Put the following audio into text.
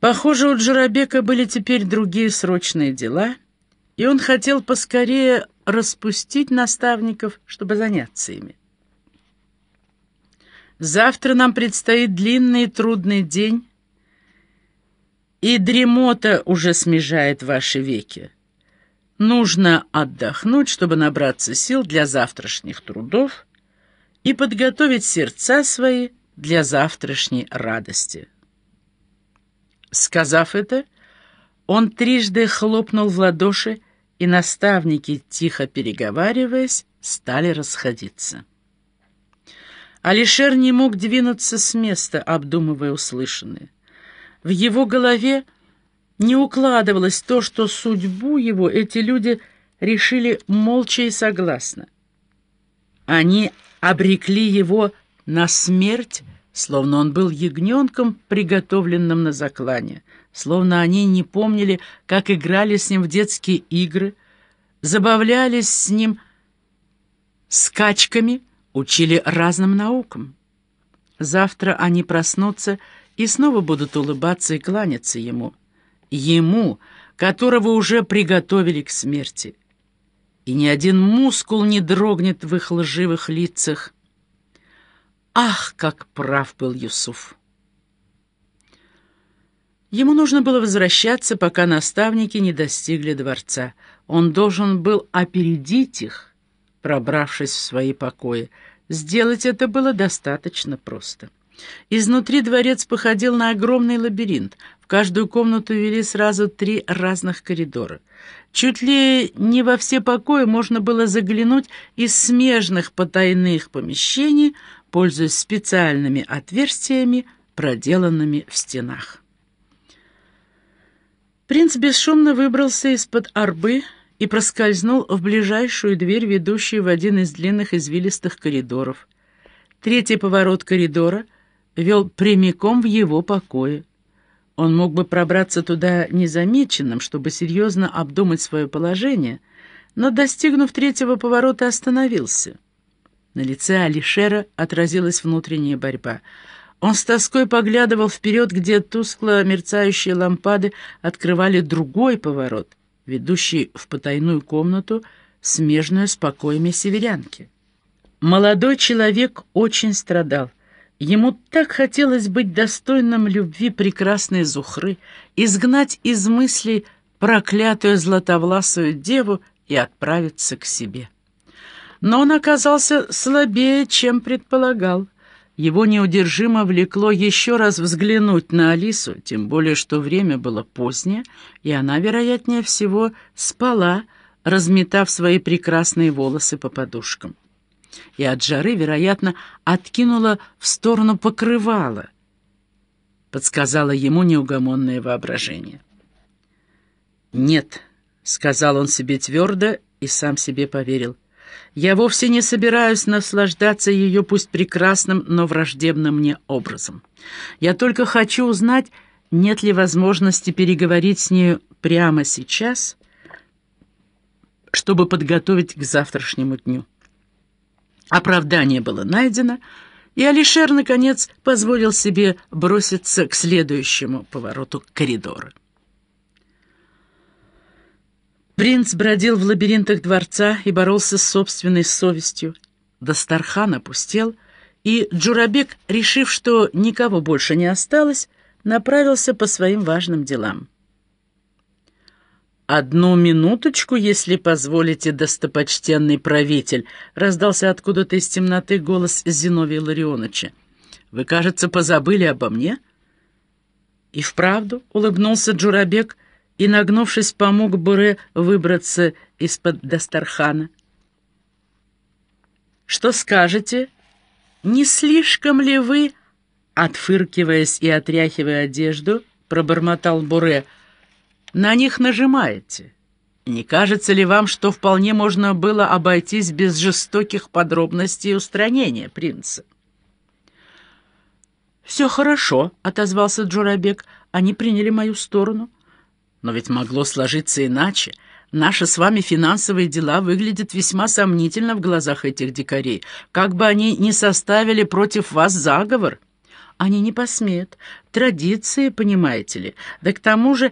Похоже, у Джарабека были теперь другие срочные дела, и он хотел поскорее распустить наставников, чтобы заняться ими. Завтра нам предстоит длинный и трудный день, и дремота уже смежает ваши веки. Нужно отдохнуть, чтобы набраться сил для завтрашних трудов и подготовить сердца свои для завтрашней радости. Сказав это, он трижды хлопнул в ладоши, и наставники, тихо переговариваясь, стали расходиться. Алишер не мог двинуться с места, обдумывая услышанное. В его голове не укладывалось то, что судьбу его эти люди решили молча и согласно. Они обрекли его на смерть, словно он был ягненком, приготовленным на заклане, словно они не помнили, как играли с ним в детские игры, забавлялись с ним скачками, учили разным наукам. Завтра они проснутся и снова будут улыбаться и кланяться ему. Ему, которого уже приготовили к смерти. И ни один мускул не дрогнет в их лживых лицах. Ах, как прав был Юсуф! Ему нужно было возвращаться, пока наставники не достигли дворца. Он должен был опередить их, пробравшись в свои покои. Сделать это было достаточно просто. Изнутри дворец походил на огромный лабиринт. В каждую комнату вели сразу три разных коридора. Чуть ли не во все покои можно было заглянуть из смежных потайных помещений, пользуясь специальными отверстиями, проделанными в стенах. Принц бесшумно выбрался из-под арбы и проскользнул в ближайшую дверь, ведущую в один из длинных извилистых коридоров. Третий поворот коридора вел прямиком в его покое. Он мог бы пробраться туда незамеченным, чтобы серьезно обдумать свое положение, но, достигнув третьего поворота, остановился. На лице Алишера отразилась внутренняя борьба — он с тоской поглядывал вперед, где тускло мерцающие лампады открывали другой поворот, ведущий в потайную комнату, смежную с покоями северянки. Молодой человек очень страдал. Ему так хотелось быть достойным любви прекрасной Зухры, изгнать из мыслей проклятую златовласую деву и отправиться к себе. Но он оказался слабее, чем предполагал. Его неудержимо влекло еще раз взглянуть на Алису, тем более что время было позднее, и она, вероятнее всего, спала, разметав свои прекрасные волосы по подушкам. И от жары, вероятно, откинула в сторону покрывала, подсказало ему неугомонное воображение. «Нет», — сказал он себе твердо и сам себе поверил, — я вовсе не собираюсь наслаждаться ее пусть прекрасным, но враждебным мне образом. Я только хочу узнать, нет ли возможности переговорить с нею прямо сейчас, чтобы подготовить к завтрашнему дню. Оправдание было найдено, и Алишер, наконец, позволил себе броситься к следующему повороту коридора. Принц бродил в лабиринтах дворца и боролся с собственной совестью. Дастархан опустел, и Джурабек, решив, что никого больше не осталось, направился по своим важным делам. «Одну минуточку, если позволите, достопочтенный правитель», раздался откуда-то из темноты голос Зиновия Ларионовича. «Вы, кажется, позабыли обо мне?» И вправду улыбнулся Джурабек — и, нагнувшись, помог Буре выбраться из-под Дастархана. «Что скажете? Не слишком ли вы, отфыркиваясь и отряхивая одежду, пробормотал Буре, на них нажимаете?» Не кажется ли вам, что вполне можно было обойтись без жестоких подробностей устранения принца? «Все хорошо», — отозвался Джурабек. «Они приняли мою сторону. Но ведь могло сложиться иначе. Наши с вами финансовые дела выглядят весьма сомнительно в глазах этих дикарей, как бы они ни составили против вас заговор. Они не посмеют. Традиции, понимаете ли. Да к тому же